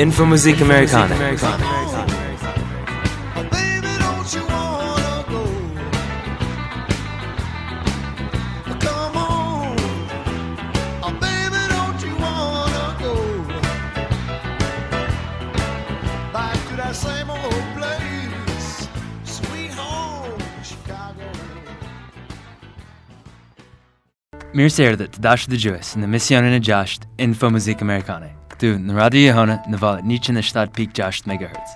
Infomusik Americana. Baby, don't you wanna go? Come on, oh, baby, don't you wanna go back to that same old place, sweet home, Chicago? Mir séir dat dash de Joes na missionen na Jasht Info Muzik Amerikane. këtu në Radio Jehona në valet 107.6 MHz.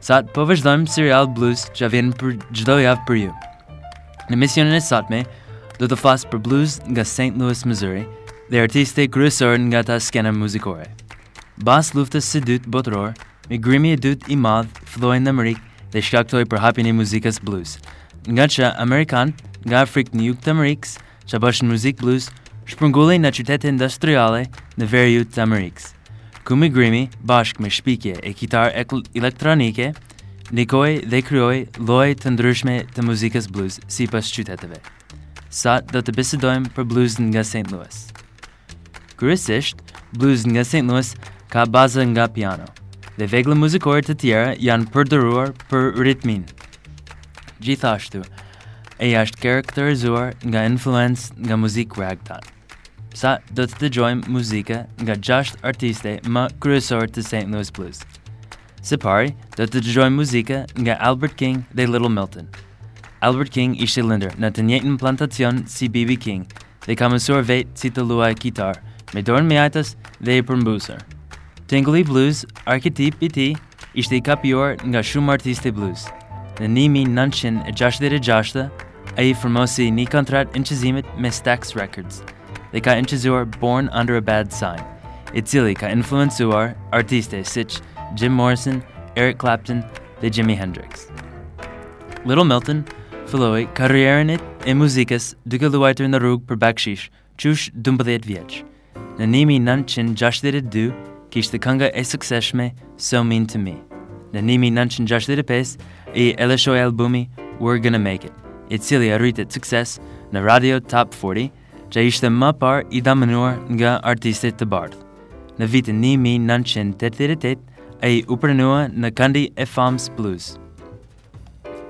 Sa të po vazhdojmë serial blues që vjen për çdo javë për ju. Në misionin e sotme do të flas për blues nga St. Louis, Missouri dhe artiste kryesorë nga ta skena muzikore. Bas luftës së dytë botëror, migrimi i dytë i madh filloi në Amerikë dhe shkaktoi për hapjen e muzikës blues. Nga që Amerikan, nga Afrikë në jug të Amerikës, që bëshën muzik blues, shpërngullin në qytete industriale në verjut të Amerikës. Kumi grimi, bashk me shpike e kitar ecl- elektronike, nikoi dhe kryoj loj të ndryshme të muzikës blues si pas qyteteve. Sot do të bisedojmë për blues nga St. Louis. Kryesisht, blues nga St. Louis ka baza nga piano, dhe vegle muzikore të tjera janë përdoruar për ritmin. Gjithashtu, e është karakterizuar nga influencë nga muzikë ragtime. Sa do të dëgjojmë muzika nga gjasht artiste më kryesor të St. Louis Blues. Së pari, do të dëgjojmë muzika nga Albert King dhe Little Milton. Albert King ishte lëndër në të njëjtën plantacion si B.B. King dhe ka mësuar vetë si të luaj kitar, me dorën me ajtës dhe i përmbusër. Tingly Blues, arketip i ti, ishte i kapjuar nga shumë artiste blues. Në 1966, a i formosi një kontrat inqizimit me Stax Records dhe ka inqizuar Born Under a Bad Sign, i cili ka influencuar artiste siç Jim Morrison, Eric Clapton dhe Jimi Hendrix. Little Milton filloi karrierën e muzikës duke luajtur në rrugë për bakshish, qush 12 vjeç. Në 1962 kishte kënga e sukseshme So Mean to Me. Në 1965 i eleshoi albumi We're Gonna Make It, i cili arritet sukses në Radio Top 40, që ishte më par i damenuar nga artistet të bardhë. Në vitin 1988, a i u pranua në këndi e famës blues.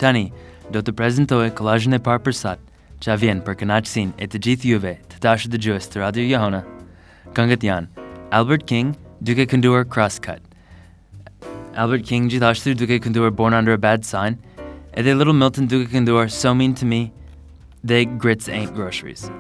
Tani, do të prezentoj kolazhin e parë për sot, që vjen për kënaqësinë e të gjithë juve të të Radio Jehona. Këngët janë Albert King duke kënduar Crosscut. Albert King gjithashtu duke kënduar Born Under a Bad Sign, edhe Little Milton duke kënduar So Mean to Me dhe Grits Ain't Groceries.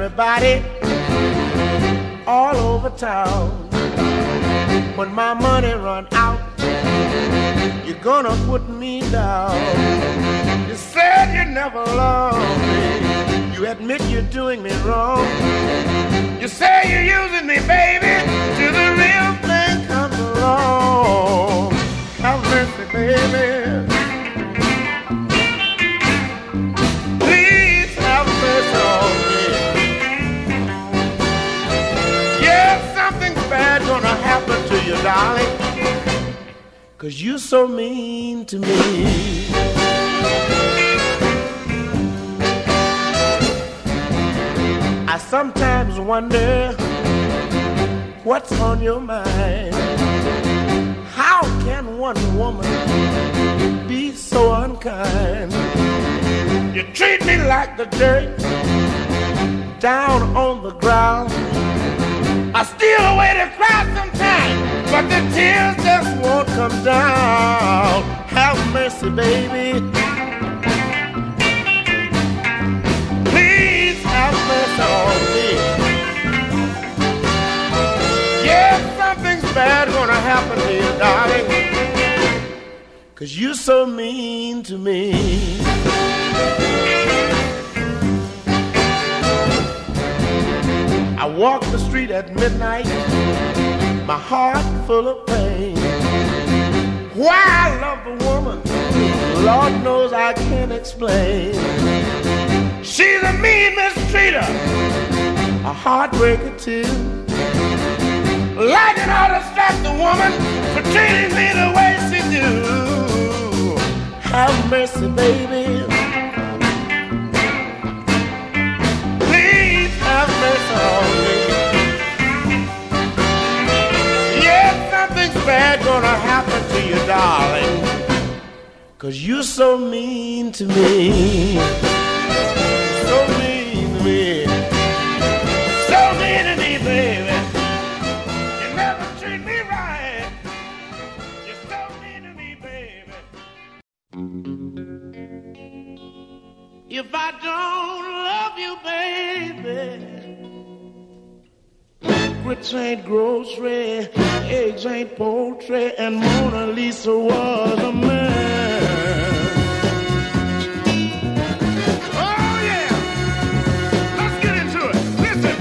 Everybody all over town. When my money run out you're gonna put me down. You said you never loved me. You admit you're doing me wrong. You say you're using me baby till the real thing comes along. Have mercy baby Cause you're so mean to me. I sometimes wonder what's on your mind. How can one woman be so unkind? You treat me like the dirt down on the ground. I steal away to cry sometimes, but the tears just won't come down. Have mercy, baby. Please have mercy on me. Yeah, something's bad gonna happen to you, darling. Cause you're so mean to me. I walk the street at midnight, my heart full of pain. Why I love the woman, Lord knows I can't explain. She's a mean mistreater, a heartbreaker too. Like it ought to stop the woman for treating me the way she do. Have mercy, baby. That's. Yeah, nothing's bad gonna happen to you, darling. Cause you're so mean to me. So mean to me. So mean to me, baby. You never treat me right. You're so mean to me, baby. If I don't love you, baby, grits ain't grocery, eggs ain't poultry, and Mona Lisa was a man. Oh, yeah. Let's get into it. Listen.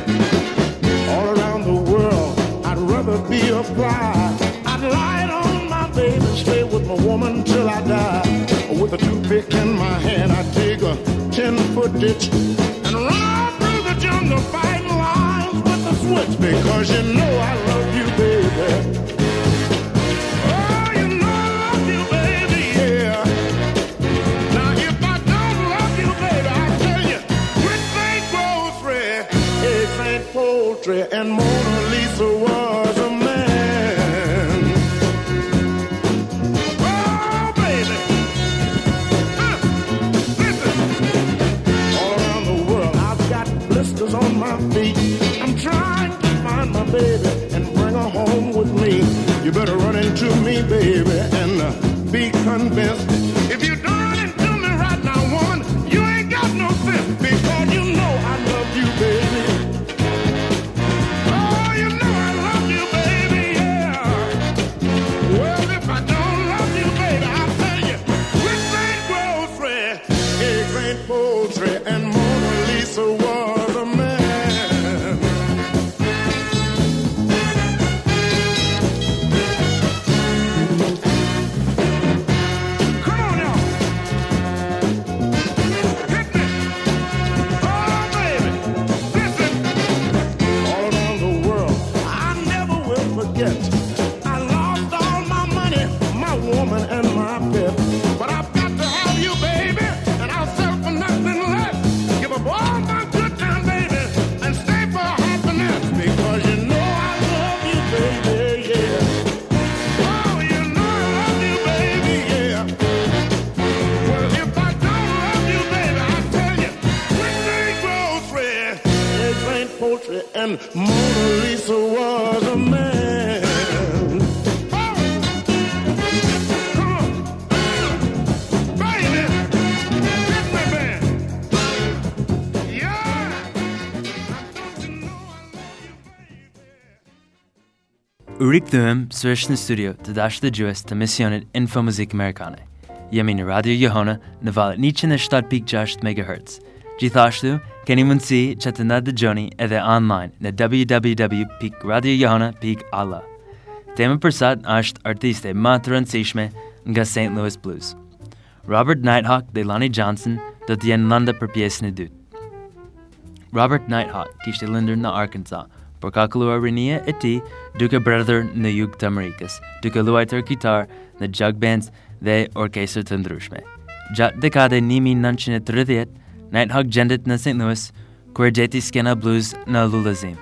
All around the world, I'd rather be a fly. I'd lie on my baby, stay with my woman till I die. With a toothpick in my hand, I'd dig a ten foot ditch because you know baby and bring her home with me. You better run into me, baby, and be convinced. U rikthyem sërish në studio të dashur dëgjues të misionit Info Muzik Amerikane. Jemi në Radio Johana në valët 107.6 MHz. Gjithashtu, keni mundësi që të na dëgjoni edhe online në www.radiojohana.alla. Tema për sot është artiste më të rëndësishme nga St. Louis Blues. Robert Nighthawk dhe Lonnie Johnson do të jenë lënda për pjesën e dytë. Robert Nighthawk kishte lindur në Arkansas, por ka këlluar rinia e ti duke bredhër në jug të Amerikës, duke luajtur kitar në jug bands dhe orkestra të ndryshme. Gjatë dekade 1930, Nighthawk gjendet në St. Louis, ku e gjeti skena blues në lullëzim.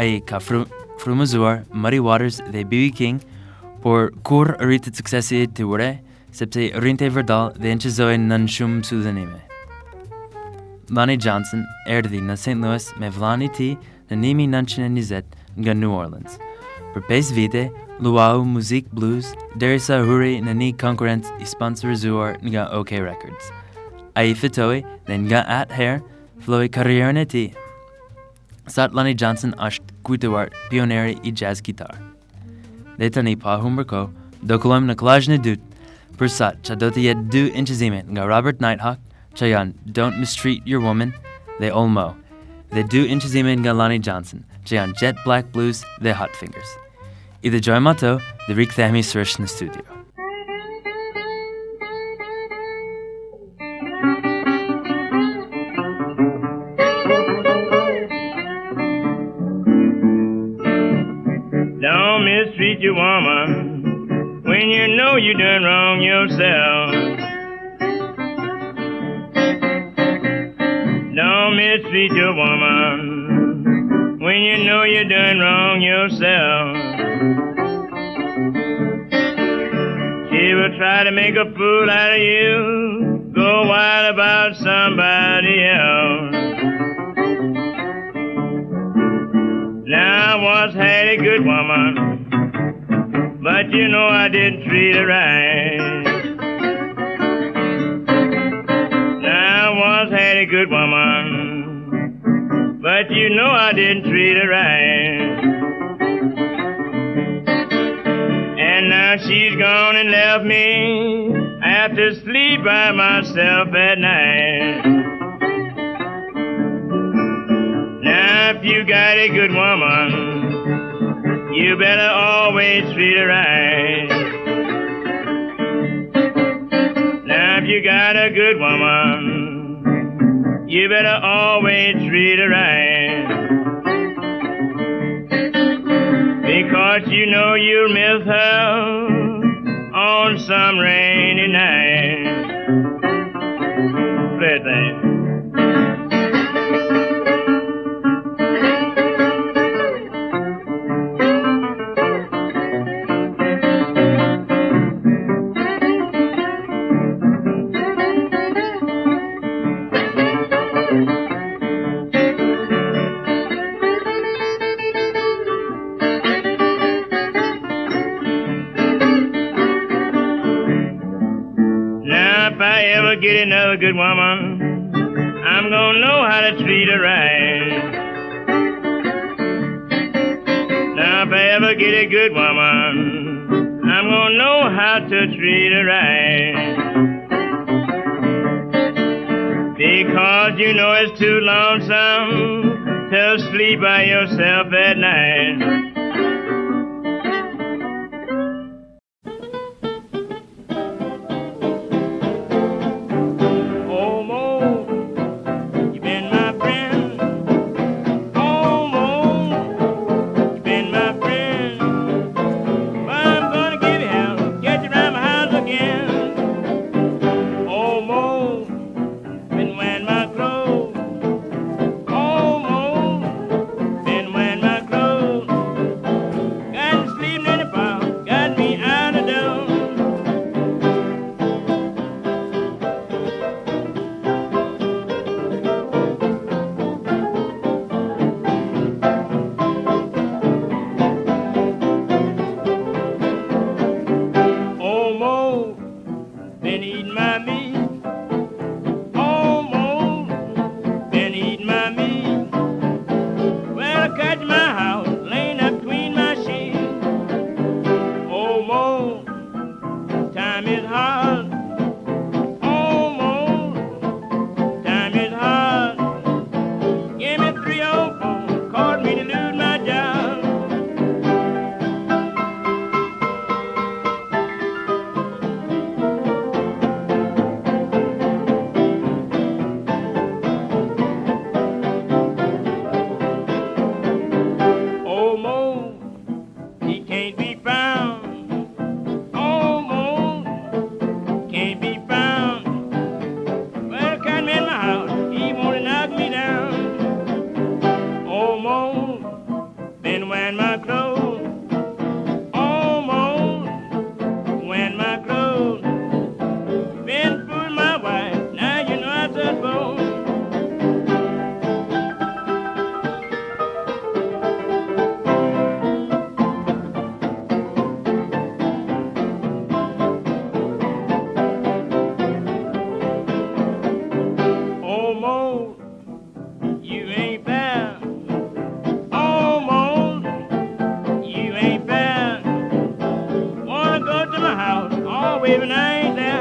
A i ka fru frumëzuar Muddy Waters dhe B.B. King, por kur rritë të suksesi të ure, sepse rrinte i vërdal dhe në qëzojnë në në shumë sudhënime. Lonnie Johnson erdhi në St. Louis me vllani i tij në 1920 nga New Orleans. Për 5 vite, luau muzik blues derisa huri në një konkurrent i sponsorizuar nga OK Records. Ai fitoi dhe nga atëherë filloi karrierën e tij. Sot Lonnie Johnson është kujtuar pioneri i jazz gitar. Dhe tani pa humbër kohë, do këllojmë në kolazhin e dytë për sot që do të jetë dy inqizime nga Robert Nighthawk chayan don't mistreat your woman, they olmo. They do inchizime nga Lonnie Johnson, chayan jet black blues, they hot fingers. Ida joy mato, the rik thami the studio. Don't mistreat your woman when you know you done wrong yourself. Mistreat your woman when you know you're doing wrong yourself. She will try to make a fool out of you, go wild about somebody else. Now I once had a good woman, but you know I didn't treat her right. A good woman, but you know I didn't treat her right. And now she's gone and left me. I have to sleep by myself at night. Now, if you got a good woman, you better always treat her right. Now, if you got a good woman, you better always treat her right. Because you know you'll miss her on some rainy night. Ever get another good woman, I'm gonna know how to treat her right. Now, if I ever get a good woman, I'm gonna know how to treat her right. Because you know it's too lonesome to sleep by yourself at night. Ain't.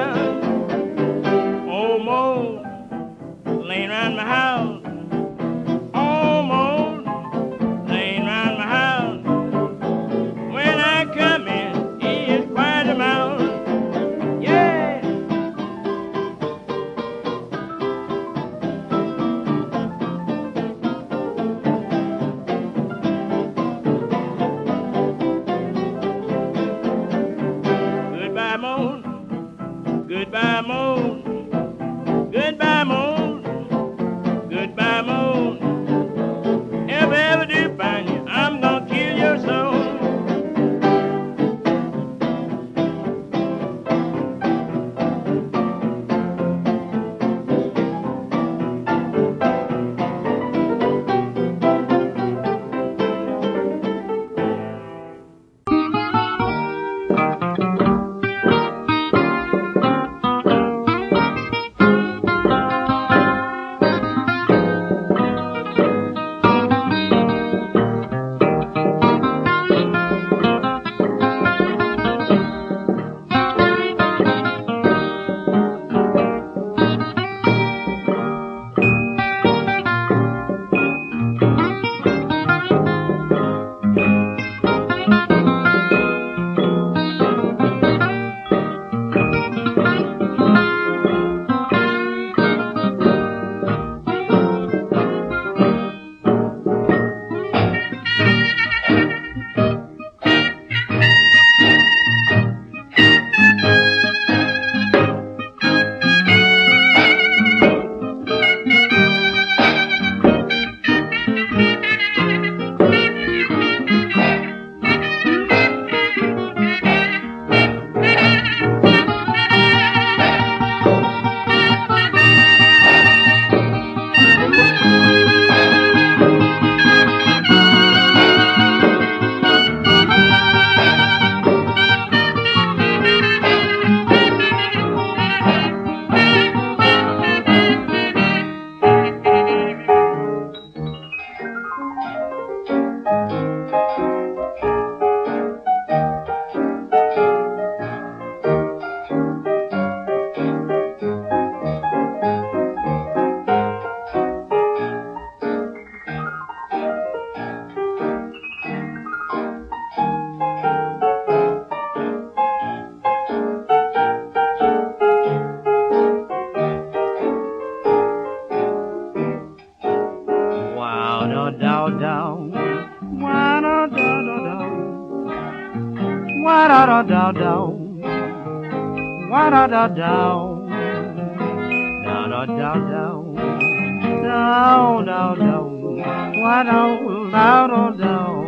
dow dow, wa da da da da, wa da da da da, wa da da da, da da da da da da da wa da da da da.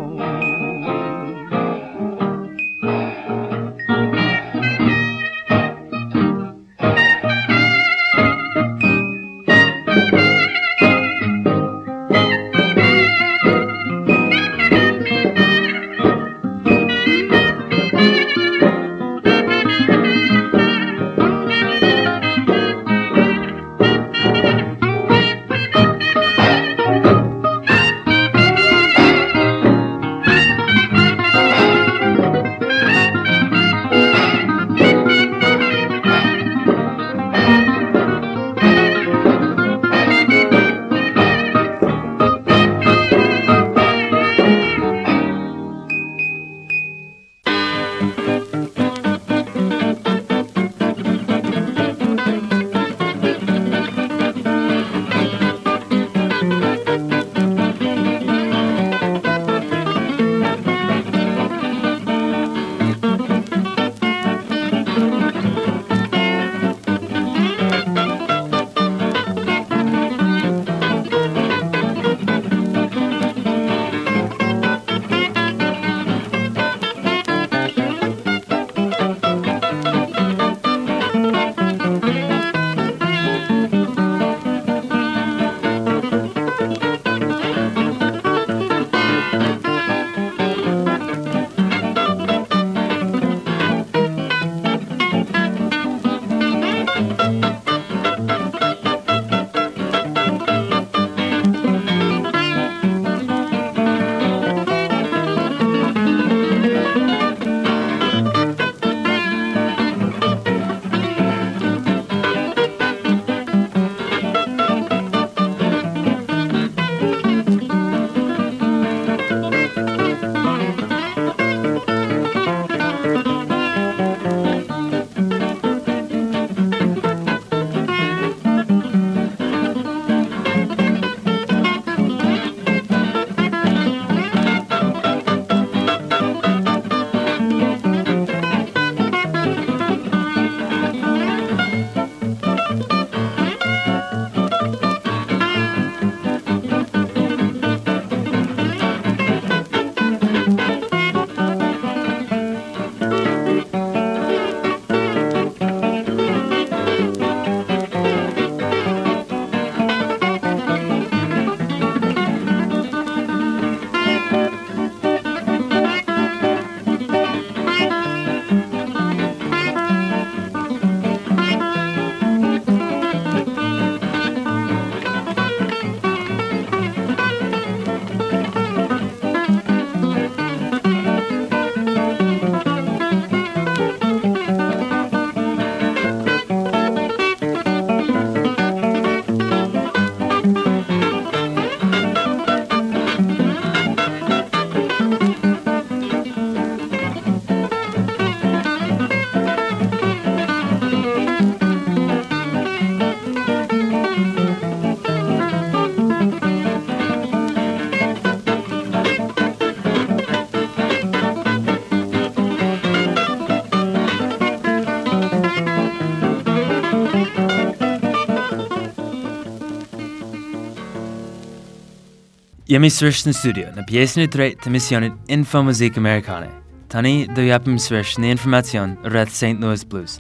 Jemi sërish në studio në pjesën e tretë të misionit Info Muzik Amerikane. Tani do japim sërish në informacion rreth St. Louis Blues.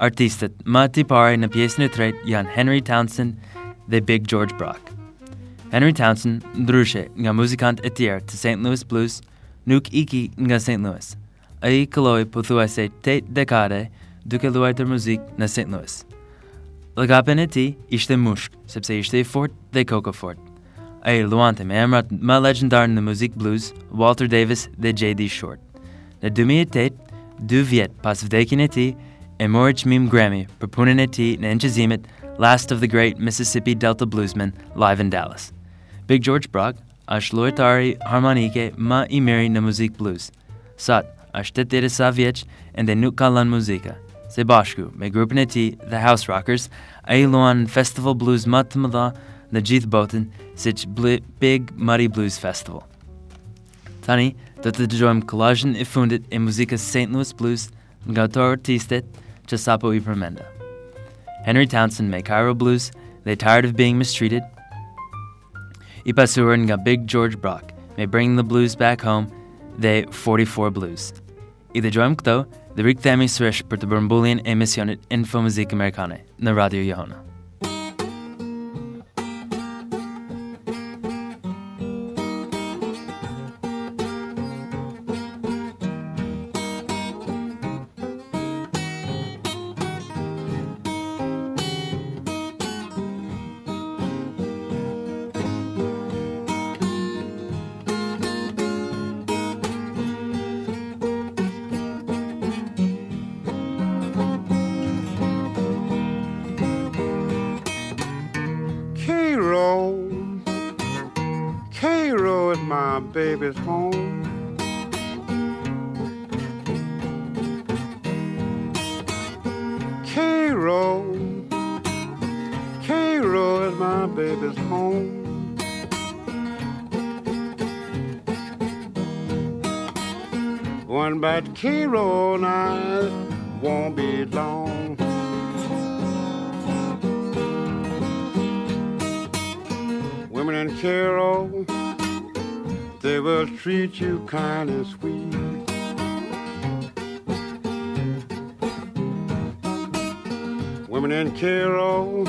Artistët më të parë në pjesën e tretë janë Henry Townsend dhe Big George Brock. Henry Townsend, ndryshe nga muzikant e tjerë të St. Louis Blues, nuk iki nga St. Louis. A i këlloj pothuajse 8 dekade duke luajtur muzik në St. Louis. Lëgapen e ti ishte mushk, sepse ishte i fort dhe kokofort. Fort. Ai luante me emrat ma legendar na music blues Walter Davis de J.D. Short. Dumi etet, du viet pas vdekin eti, e morich mim Grammy, propunen eti na enchazimit last of the great Mississippi Delta bluesmen live in Dallas. Big George Brock, ash luetari harmonike ma imeri na music blues. Sat, ash tetere sa viech and de musika. Se bashku, me grupen eti The House Rockers, ai luan festival blues matmada na Jith Boten, sich big Muddy Blues Festival. Tani, dat de joim collagen i fundet in musica St. Louis Blues and gautor artistet Chasapo y. Henry Townsend make Cairo Blues, they tired of being mistreated. Ipasur and got Big George Brock may bring the blues back home, they 44 Blues. Ida joim kto, the rik thami swish per the Burmbulian emissionet Info Muzik Amerikane, na Radio Jehona. Baby's home. Cairo, Cairo is my baby's home. One bad Cairo treat you kind and sweet. Women in Cairo,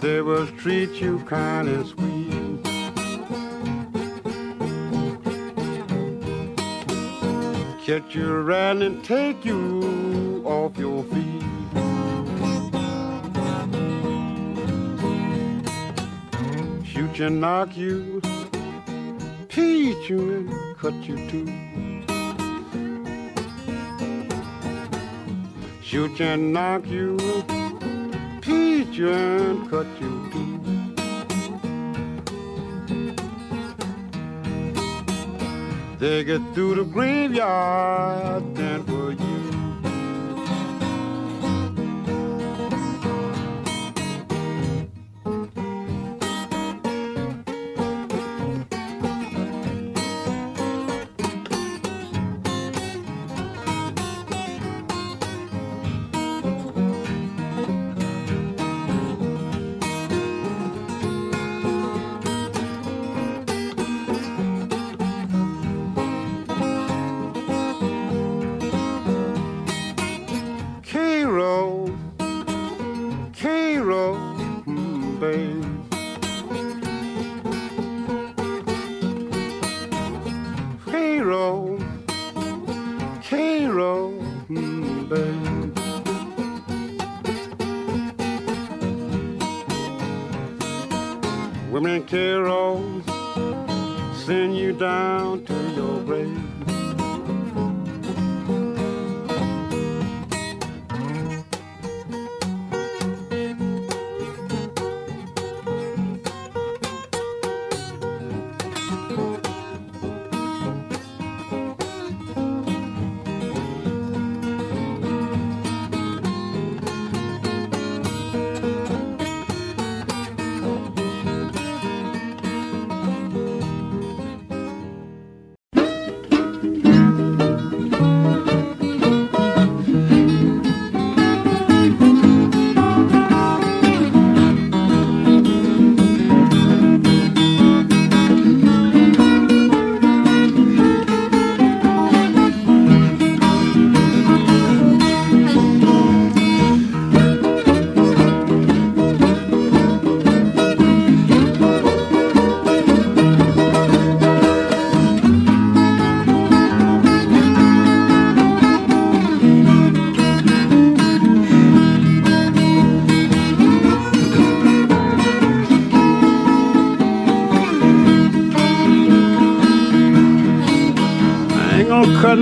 they will treat you kind and sweet. Catch you around and take you off your feet. Shoot you, knock you, teach you, and cut you too. Shoot and knock you, teach you and cut you too. They get through the graveyard,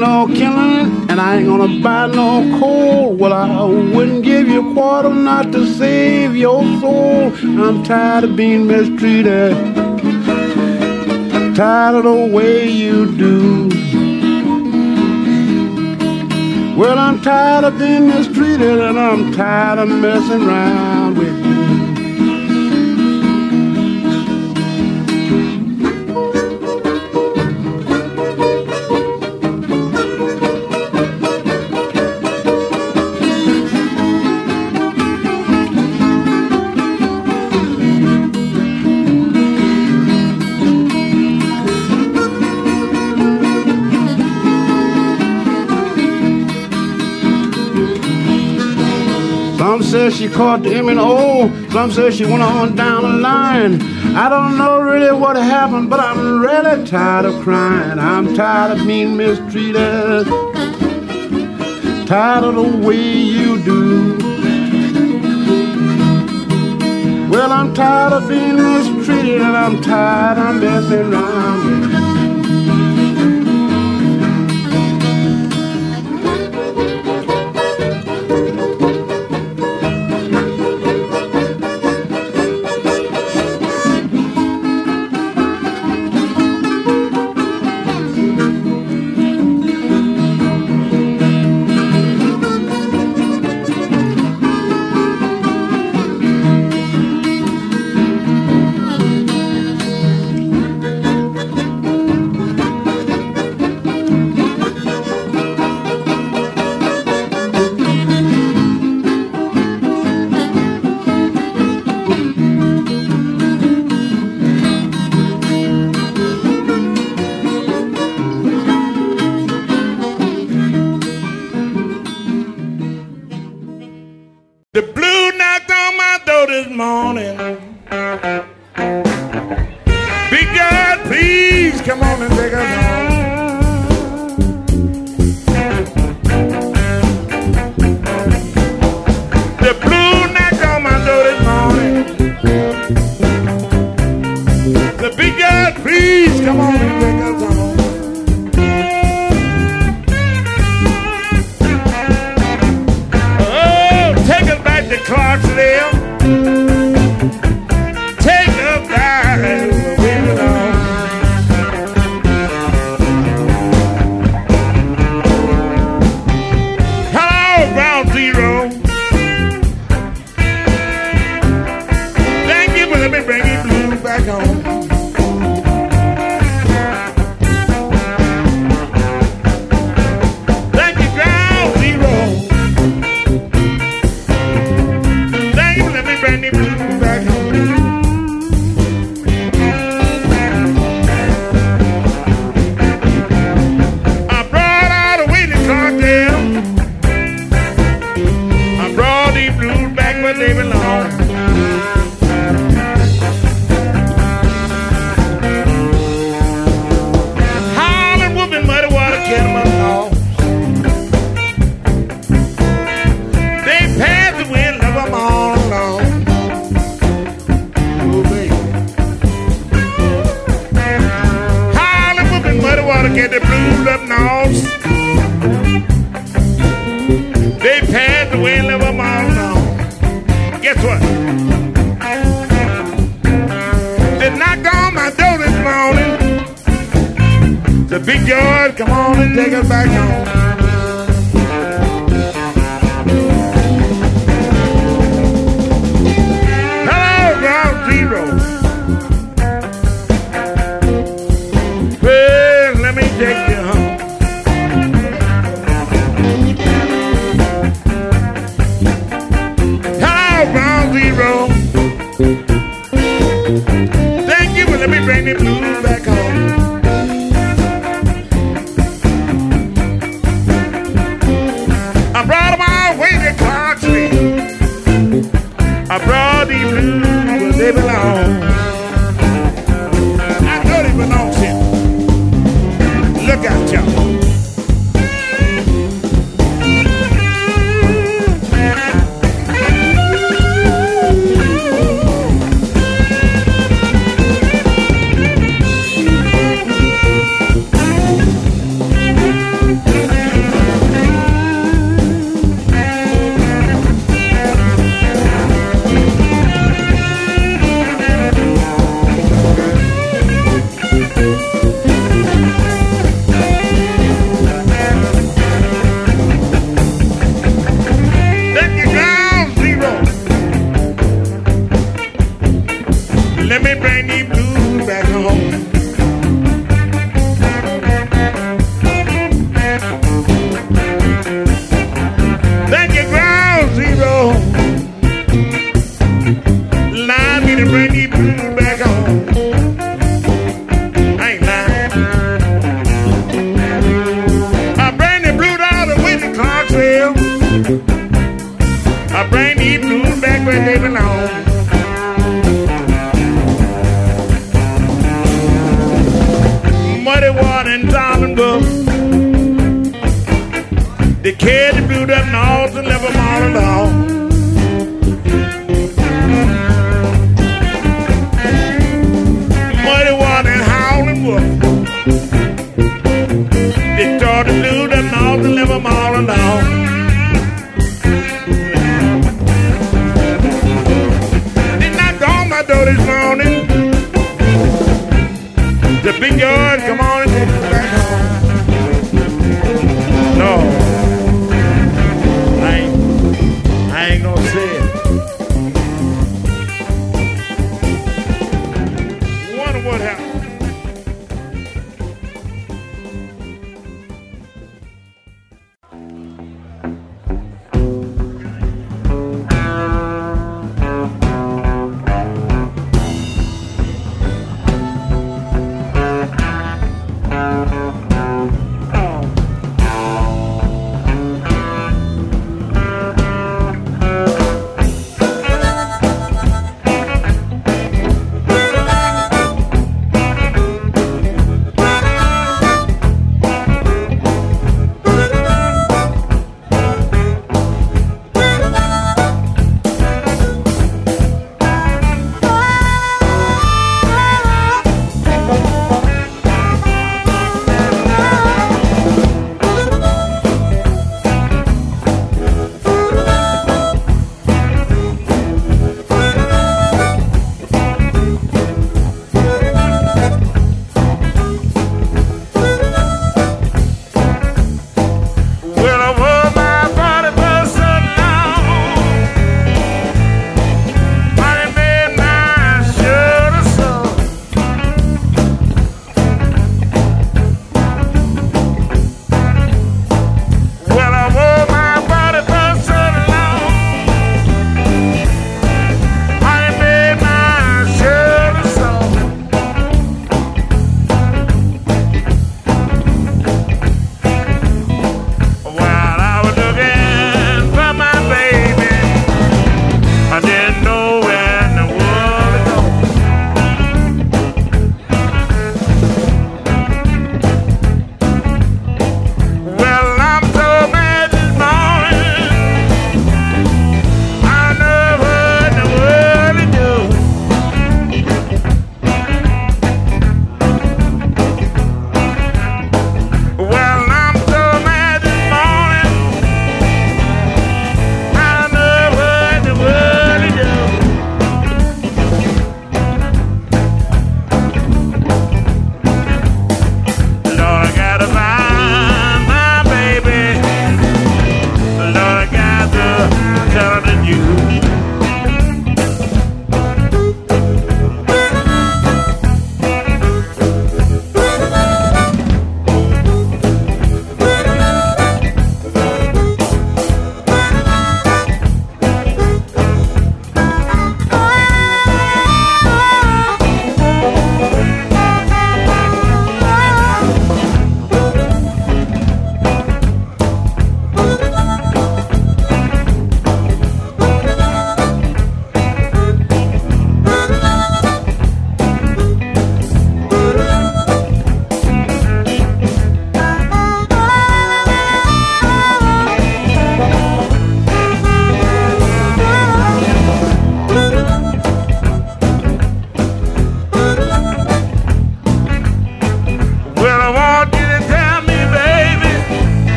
no killing, and I ain't gonna buy no coal. Well, I wouldn't give you a quarter not to save your soul. I'm tired of being mistreated, tired of the way you do. Well, I'm tired of being mistreated, and I'm tired of messing around Some say she caught the M and oh, O. Some say she went on down the line. I don't know really what happened, but I'm really tired of crying. I'm tired of being mistreated. Tired of the way you do. Well, I'm tired of being mistreated and I'm tired of messing around.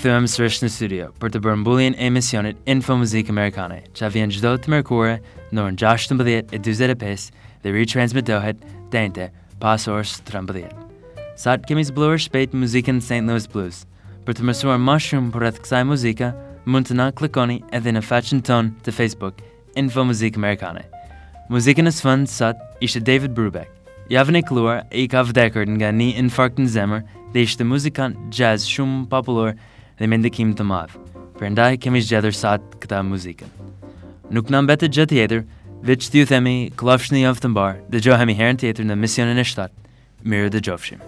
Urik thuam srish në studio për të bërë mbulljen e emisionit Info Muzik Amerikane, që vjen çdo të mërkure në orën 16 e 45 dhe retransmitohet dente pas orës 13. Sot kemi zbuluar shpejt muzikën St. Louis Blues. Për të mësuar më shumë për rreth kësaj muzika, mund të na klikoni edhe në faqen tonë të Facebook Info Muzik Amerikane. Muzikën e sfond sot ishte David Brubeck. Javën e kluar i ka vdekur nga një infarkt në zemër dhe ishte muzikant jazz shumë popullor dhe me ndikim të madh. Prandaj kemi zgjedhur sot këtë muzikën. Nuk na mbetet gjë tjetër, veç t'ju themi klofshni javë të mbar, dëgjohemi herën tjetër në misionin e shtat. Mirë dëgjofshim.